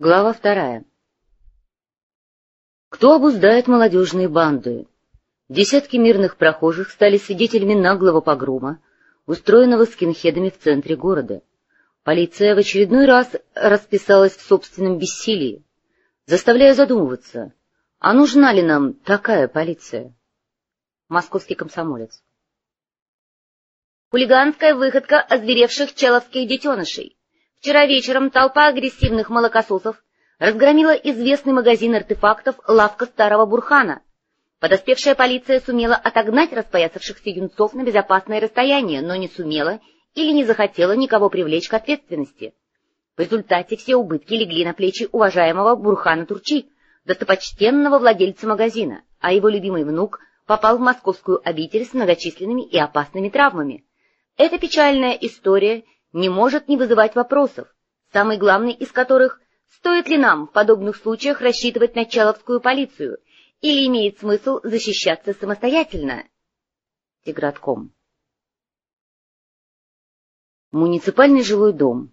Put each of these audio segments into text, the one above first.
Глава вторая. Кто обуздает молодежные банды? Десятки мирных прохожих стали свидетелями наглого погрома, устроенного скинхедами в центре города. Полиция в очередной раз расписалась в собственном бессилии, заставляя задумываться, а нужна ли нам такая полиция? Московский комсомолец. Хулиганская выходка озверевших человских детенышей. Вчера вечером толпа агрессивных молокососов разгромила известный магазин артефактов «Лавка старого Бурхана». Подоспевшая полиция сумела отогнать распоясавшихся юнцов на безопасное расстояние, но не сумела или не захотела никого привлечь к ответственности. В результате все убытки легли на плечи уважаемого Бурхана Турчи, достопочтенного владельца магазина, а его любимый внук попал в московскую обитель с многочисленными и опасными травмами. Эта печальная история не может не вызывать вопросов, самый главный из которых — стоит ли нам в подобных случаях рассчитывать на Чаловскую полицию или имеет смысл защищаться самостоятельно? Тигратком. Муниципальный жилой дом.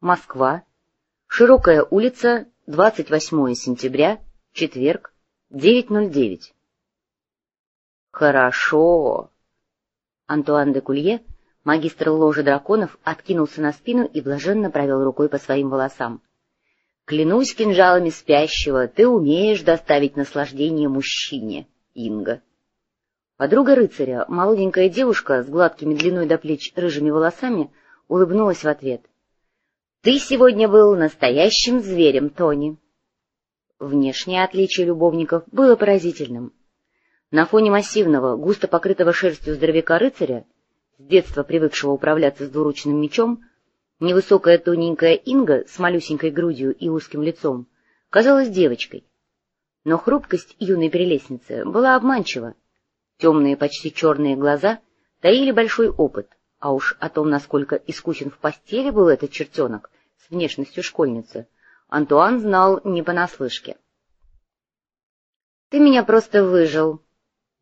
Москва. Широкая улица, 28 сентября, четверг, 9.09. Хорошо. Антуан де Кулье Магистр ложи драконов откинулся на спину и блаженно провел рукой по своим волосам. — Клянусь кинжалами спящего, ты умеешь доставить наслаждение мужчине, Инга. Подруга рыцаря, молоденькая девушка с гладкими длиной до плеч рыжими волосами, улыбнулась в ответ. — Ты сегодня был настоящим зверем, Тони. Внешнее отличие любовников было поразительным. На фоне массивного, густо покрытого шерстью здоровяка-рыцаря с детства привыкшего управляться с двуручным мечом, невысокая тоненькая Инга с малюсенькой грудью и узким лицом казалась девочкой. Но хрупкость юной прелестницы была обманчива. Темные, почти черные глаза таили большой опыт, а уж о том, насколько искусен в постели был этот чертенок с внешностью школьницы, Антуан знал не понаслышке. — Ты меня просто выжил!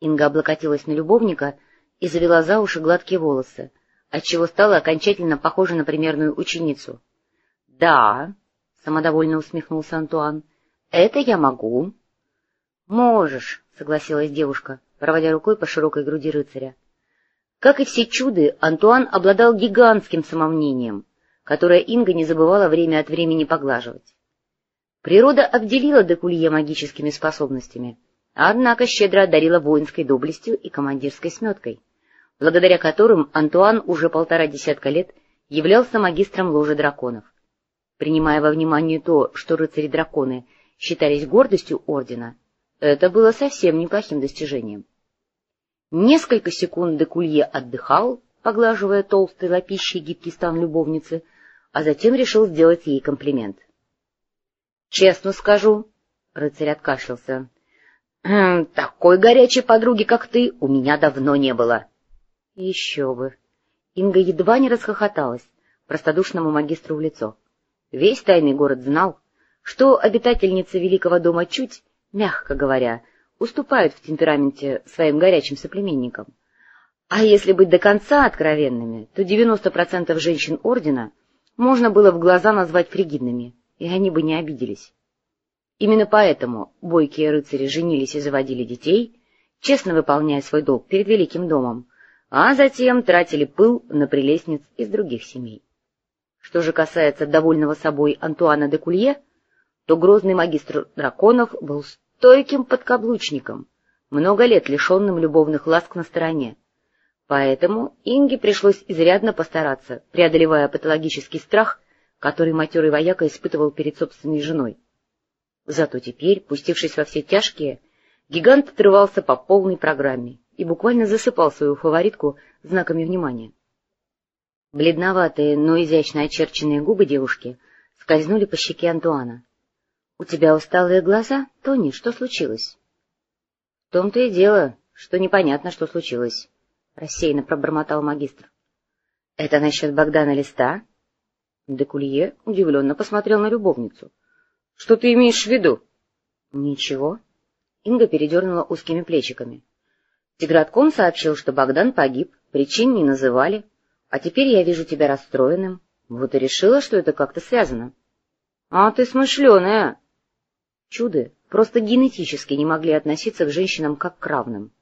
Инга облокотилась на любовника — и завела за уши гладкие волосы, отчего стала окончательно похожа на примерную ученицу. — Да, — самодовольно усмехнулся Антуан, — это я могу. — Можешь, — согласилась девушка, проводя рукой по широкой груди рыцаря. Как и все чуды, Антуан обладал гигантским самомнением, которое Инга не забывала время от времени поглаживать. Природа обделила Декулье магическими способностями, однако щедро одарила воинской доблестью и командирской сметкой благодаря которым Антуан уже полтора десятка лет являлся магистром ложи драконов. Принимая во внимание то, что рыцари-драконы считались гордостью ордена, это было совсем неплохим достижением. Несколько секунд Декулье отдыхал, поглаживая толстый лапищий гибкий стан любовницы, а затем решил сделать ей комплимент. — Честно скажу, — рыцарь откашлялся, — такой горячей подруги, как ты, у меня давно не было. — еще бы! Инга едва не расхохоталась простодушному магистру в лицо. Весь тайный город знал, что обитательницы Великого дома чуть, мягко говоря, уступают в темпераменте своим горячим соплеменникам. А если быть до конца откровенными, то 90% женщин ордена можно было в глаза назвать фригидными, и они бы не обиделись. Именно поэтому бойкие рыцари женились и заводили детей, честно выполняя свой долг перед Великим домом, а затем тратили пыл на прелестниц из других семей. Что же касается довольного собой Антуана де Кулье, то грозный магистр драконов был стойким подкаблучником, много лет лишенным любовных ласк на стороне. Поэтому Инге пришлось изрядно постараться, преодолевая патологический страх, который матерый вояка испытывал перед собственной женой. Зато теперь, пустившись во все тяжкие, гигант отрывался по полной программе и буквально засыпал свою фаворитку знаками внимания. Бледноватые, но изящно очерченные губы девушки скользнули по щеке Антуана. — У тебя усталые глаза, Тони, что случилось? — В том-то и дело, что непонятно, что случилось, — рассеянно пробормотал магистр. — Это насчет Богдана Листа? Декулье удивленно посмотрел на любовницу. — Что ты имеешь в виду? — Ничего. Инга передернула узкими плечиками. — Тигратком сообщил, что Богдан погиб, причин не называли, а теперь я вижу тебя расстроенным. Вот и решила, что это как-то связано. А ты смышленая. Чуды просто генетически не могли относиться к женщинам как к равным.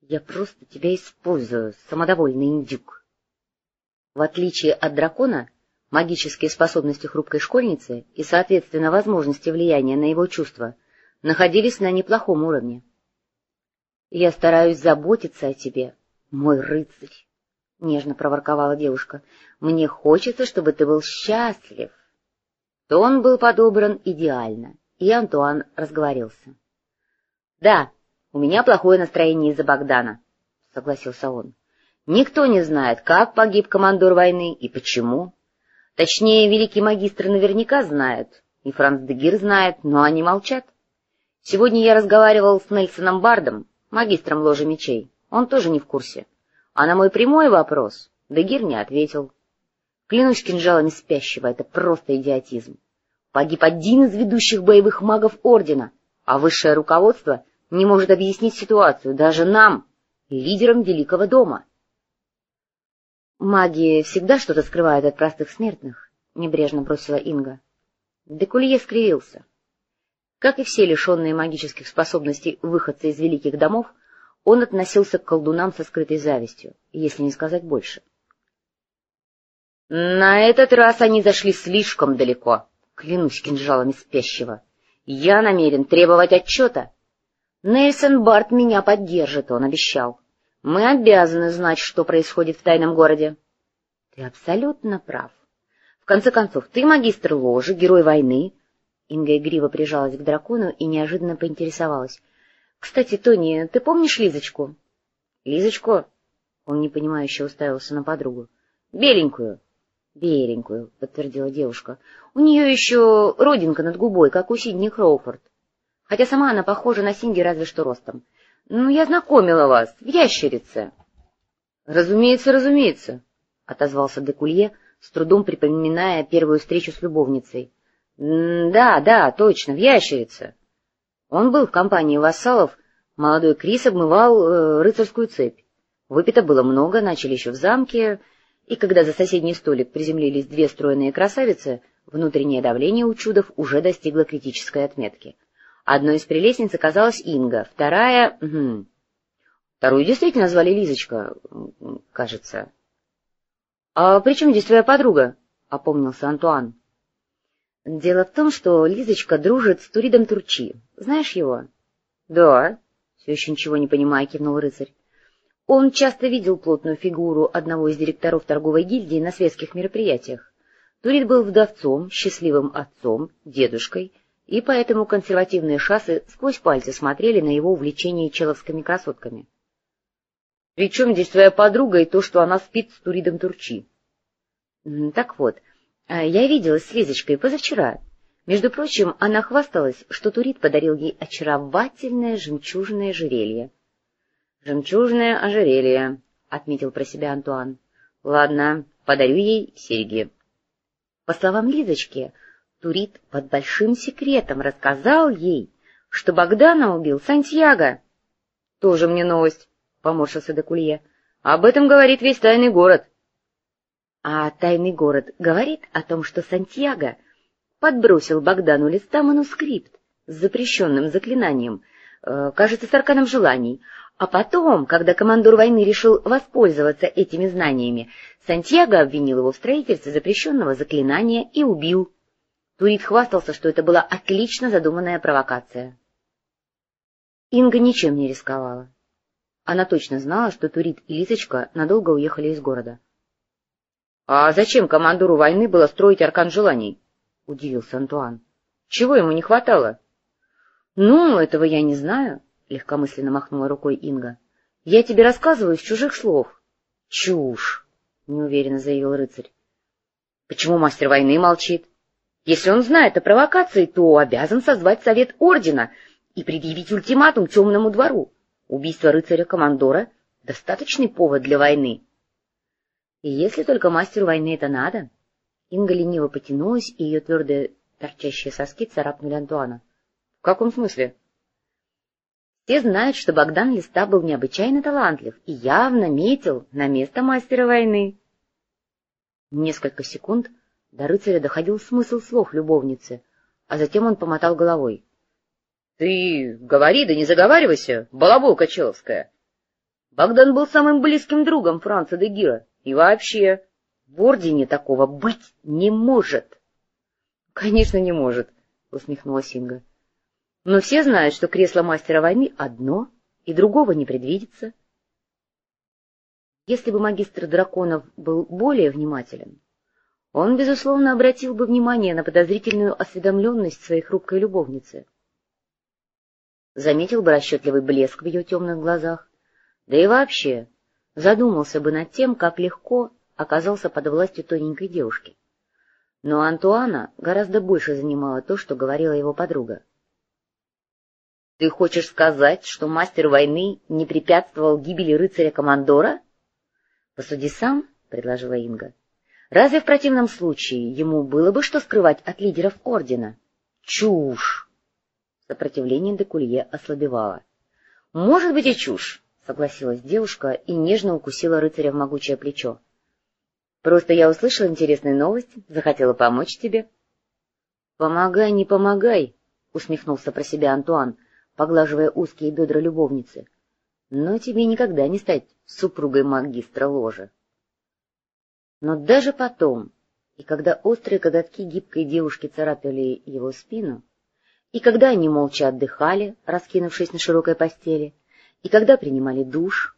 Я просто тебя использую, самодовольный индюк. В отличие от дракона, магические способности хрупкой школьницы и, соответственно, возможности влияния на его чувства находились на неплохом уровне. Я стараюсь заботиться о тебе, мой рыцарь, — нежно проворковала девушка. — Мне хочется, чтобы ты был счастлив. Тон был подобран идеально, и Антуан разговорился. — Да, у меня плохое настроение из-за Богдана, — согласился он. — Никто не знает, как погиб командор войны и почему. Точнее, великий магистр наверняка знает, и Франц Дегир знает, но они молчат. Сегодня я разговаривал с Нельсоном Бардом, магистром ложи мечей. Он тоже не в курсе. А на мой прямой вопрос Дегир не ответил. Клянусь кинжалами спящего, это просто идиотизм. Погиб один из ведущих боевых магов Ордена, а высшее руководство не может объяснить ситуацию даже нам, лидерам Великого дома. «Маги всегда что-то скрывают от простых смертных», — небрежно бросила Инга. Декулье скривился. Как и все лишенные магических способностей выходцы из великих домов, он относился к колдунам со скрытой завистью, если не сказать больше. На этот раз они зашли слишком далеко, клянусь кинжалами спящего. Я намерен требовать отчета. Нельсон Барт меня поддержит, он обещал. Мы обязаны знать, что происходит в тайном городе. Ты абсолютно прав. В конце концов, ты магистр ложи, герой войны, Инга игриво прижалась к дракону и неожиданно поинтересовалась. — Кстати, Тони, ты помнишь Лизочку? — Лизочку? Он непонимающе уставился на подругу. — Беленькую. — Беленькую, — подтвердила девушка. — У нее еще родинка над губой, как у Сидни Кроуфорд. Хотя сама она похожа на Синди разве что ростом. Ну, я знакомила вас, в ящерице. — Разумеется, разумеется, — отозвался Декулье, с трудом припоминая первую встречу с любовницей. Да, да, точно, в ящерице. Он был в компании вассалов, молодой Крис обмывал э, рыцарскую цепь. Выпито было много, начали еще в замке, и когда за соседний столик приземлились две стройные красавицы, внутреннее давление у чудов уже достигло критической отметки. Одной из прелестниц оказалась Инга, вторая... Угу. Вторую действительно звали Лизочка, кажется. — А при чем здесь твоя подруга? — опомнился Антуан. Дело в том, что Лизочка дружит с Туридом Турчи. Знаешь его? — Да. — все еще ничего не понимая, кивнул рыцарь. Он часто видел плотную фигуру одного из директоров торговой гильдии на светских мероприятиях. Турид был вдовцом, счастливым отцом, дедушкой, и поэтому консервативные шассы сквозь пальцы смотрели на его увлечение человскими красотками. — Причем здесь твоя подруга и то, что она спит с Туридом Турчи? — Так вот, я виделась с Лизочкой позавчера. Между прочим, она хвасталась, что Турит подарил ей очаровательное жемчужное ожерелье. — Жемчужное ожерелье, — отметил про себя Антуан. — Ладно, подарю ей серьги. По словам Лизочки, Турит под большим секретом рассказал ей, что Богдана убил Сантьяго. — Тоже мне новость, — поморщился Декулье. — Об этом говорит весь тайный город. — а тайный город говорит о том, что Сантьяго подбросил Богдану листа манускрипт с запрещенным заклинанием, э, кажется, с арканом желаний, а потом, когда командор войны решил воспользоваться этими знаниями, Сантьяго обвинил его в строительстве запрещенного заклинания и убил. Турит хвастался, что это была отлично задуманная провокация. Инга ничем не рисковала. Она точно знала, что Турит и Лисочка надолго уехали из города. А зачем командору войны было строить аркан желаний? — удивился Антуан. — Чего ему не хватало? — Ну, этого я не знаю, — легкомысленно махнула рукой Инга. — Я тебе рассказываю из чужих слов. — Чушь! — неуверенно заявил рыцарь. — Почему мастер войны молчит? Если он знает о провокации, то обязан созвать совет ордена и предъявить ультиматум темному двору. Убийство рыцаря-командора — достаточный повод для войны. И если только мастеру войны это надо... Инга лениво потянулась, и ее твердые торчащие соски царапнули Антуана. — В каком смысле? Все знают, что Богдан Листа был необычайно талантлив и явно метил на место мастера войны. Несколько секунд До рыцаря доходил смысл слов любовницы, а затем он помотал головой. — Ты говори, да не заговаривайся, балаболка человская. Богдан был самым близким другом Франца де Гира, и вообще в Ордене такого быть не может. — Конечно, не может, — усмехнулась Инга. — Но все знают, что кресло мастера войны одно, и другого не предвидится. Если бы магистр драконов был более внимателен, он, безусловно, обратил бы внимание на подозрительную осведомленность своей хрупкой любовницы. Заметил бы расчетливый блеск в ее темных глазах, да и вообще задумался бы над тем, как легко оказался под властью тоненькой девушки. Но Антуана гораздо больше занимало то, что говорила его подруга. — Ты хочешь сказать, что мастер войны не препятствовал гибели рыцаря-командора? — Посуди сам, — предложила Инга. Разве в противном случае ему было бы что скрывать от лидеров ордена? Чушь! Сопротивление Декулье ослабевало. — Может быть и чушь, — согласилась девушка и нежно укусила рыцаря в могучее плечо. — Просто я услышала интересную новость, захотела помочь тебе. — Помогай, не помогай, — усмехнулся про себя Антуан, поглаживая узкие бедра любовницы. — Но тебе никогда не стать супругой магистра ложа. Но даже потом, и когда острые коготки гибкой девушки царапали его спину, и когда они молча отдыхали, раскинувшись на широкой постели, и когда принимали душ,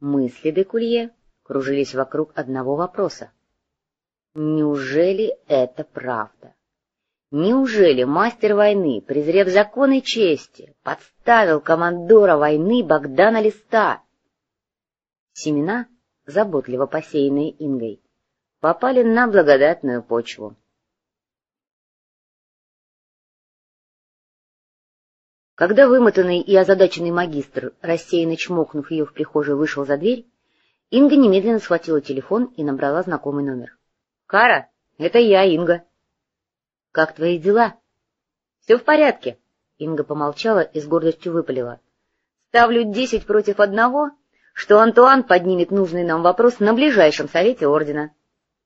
мысли де Кулье кружились вокруг одного вопроса. Неужели это правда? Неужели мастер войны, презрев законы чести, подставил командора войны Богдана Листа? Семена, заботливо посеянные Ингой, попали на благодатную почву. Когда вымотанный и озадаченный магистр, рассеянно чмокнув ее в прихожей, вышел за дверь, Инга немедленно схватила телефон и набрала знакомый номер. — Кара, это я, Инга. — Как твои дела? — Все в порядке. Инга помолчала и с гордостью выпалила. — Ставлю десять против одного, что Антуан поднимет нужный нам вопрос на ближайшем совете ордена.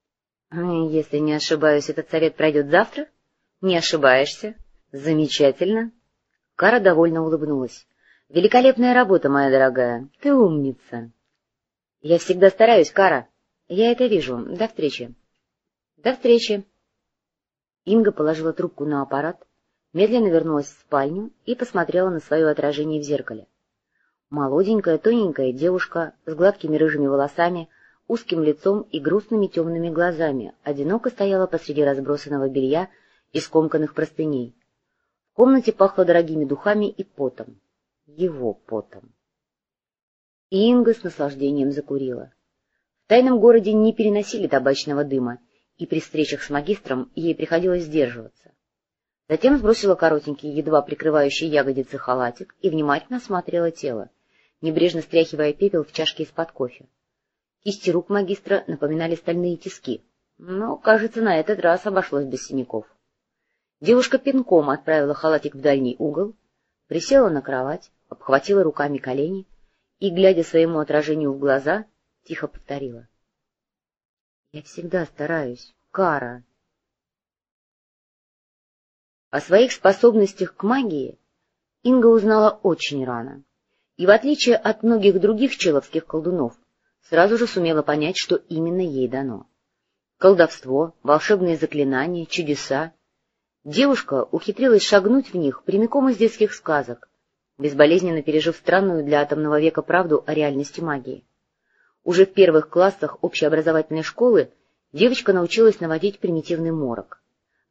— если не ошибаюсь, этот совет пройдет завтра? Не ошибаешься. Замечательно. Кара довольно улыбнулась. Великолепная работа, моя дорогая. Ты умница. Я всегда стараюсь, Кара. Я это вижу. До встречи. До встречи. Инга положила трубку на аппарат, медленно вернулась в спальню и посмотрела на свое отражение в зеркале. Молоденькая, тоненькая девушка с гладкими рыжими волосами — узким лицом и грустными темными глазами, одиноко стояла посреди разбросанного белья и скомканных простыней. Комнате пахло дорогими духами и потом. Его потом. И Инга с наслаждением закурила. В тайном городе не переносили табачного дыма, и при встречах с магистром ей приходилось сдерживаться. Затем сбросила коротенький, едва прикрывающий ягодицы халатик и внимательно осмотрела тело, небрежно стряхивая пепел в чашке из-под кофе. Кисти рук магистра напоминали стальные тиски, но, кажется, на этот раз обошлось без синяков. Девушка пинком отправила халатик в дальний угол, присела на кровать, обхватила руками колени и, глядя своему отражению в глаза, тихо повторила. — Я всегда стараюсь, Кара. О своих способностях к магии Инга узнала очень рано, и, в отличие от многих других человских колдунов, сразу же сумела понять, что именно ей дано. Колдовство, волшебные заклинания, чудеса. Девушка ухитрилась шагнуть в них прямиком из детских сказок, безболезненно пережив странную для атомного века правду о реальности магии. Уже в первых классах общеобразовательной школы девочка научилась наводить примитивный морок.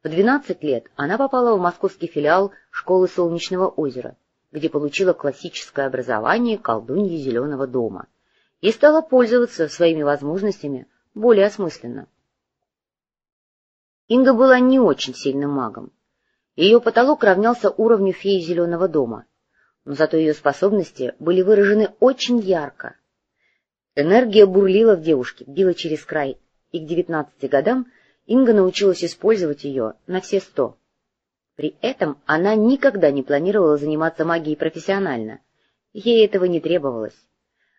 В 12 лет она попала в московский филиал школы Солнечного озера, где получила классическое образование колдуньи Зеленого дома — и стала пользоваться своими возможностями более осмысленно. Инга была не очень сильным магом. Ее потолок равнялся уровню феи Зеленого дома, но зато ее способности были выражены очень ярко. Энергия бурлила в девушке, била через край, и к девятнадцати годам Инга научилась использовать ее на все сто. При этом она никогда не планировала заниматься магией профессионально, ей этого не требовалось.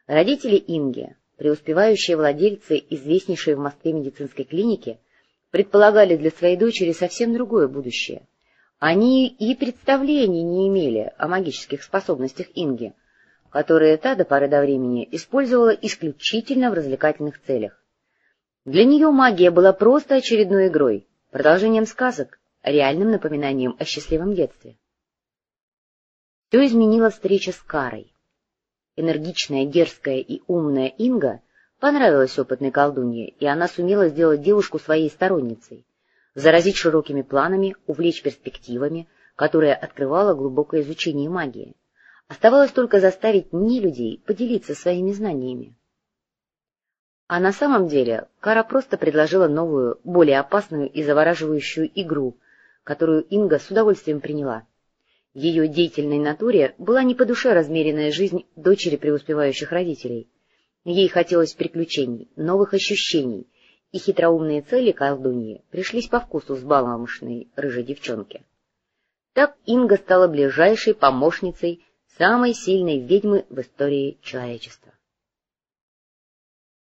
Родители Инги, преуспевающие владельцы известнейшей в Москве медицинской клиники, предполагали для своей дочери совсем другое будущее. Они и представления не имели о магических способностях Инги, которые та до поры до времени использовала исключительно в развлекательных целях. Для нее магия была просто очередной игрой, продолжением сказок, реальным напоминанием о счастливом детстве. Все изменила встреча с Карой. Энергичная, дерзкая и умная Инга понравилась опытной колдунье, и она сумела сделать девушку своей сторонницей, заразить широкими планами, увлечь перспективами, которые открывало глубокое изучение магии. Оставалось только заставить не людей поделиться своими знаниями. А на самом деле Кара просто предложила новую, более опасную и завораживающую игру, которую Инга с удовольствием приняла. Ее деятельной натуре была не по душе размеренная жизнь дочери преуспевающих родителей. Ей хотелось приключений, новых ощущений, и хитроумные цели колдуньи пришлись по вкусу с баламошной рыжей девчонке. Так Инга стала ближайшей помощницей самой сильной ведьмы в истории человечества.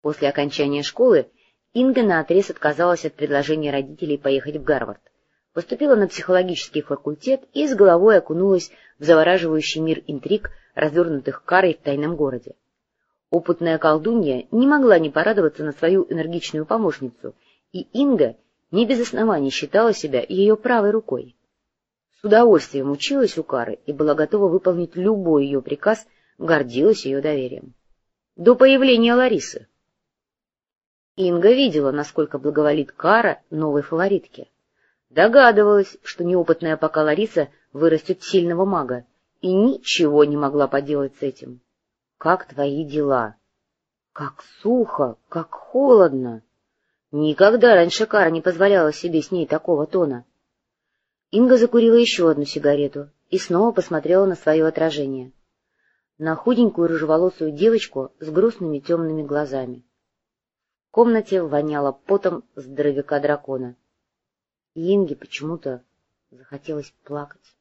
После окончания школы Инга наотрез отказалась от предложения родителей поехать в Гарвард, поступила на психологический факультет и с головой окунулась в завораживающий мир интриг, развернутых карой в тайном городе. Опытная колдунья не могла не порадоваться на свою энергичную помощницу, и Инга не без оснований считала себя ее правой рукой. С удовольствием училась у Кары и была готова выполнить любой ее приказ, гордилась ее доверием. До появления Ларисы. Инга видела, насколько благоволит Кара новой фаворитке. Догадывалась, что неопытная пока Лариса вырастет сильного мага, и ничего не могла поделать с этим. Как твои дела? Как сухо, как холодно. Никогда раньше Кара не позволяла себе с ней такого тона. Инга закурила еще одну сигарету и снова посмотрела на свое отражение. На худенькую рыжеволосую девочку с грустными темными глазами. В комнате воняло потом здоровяка дракона. И Инге почему-то захотелось плакать.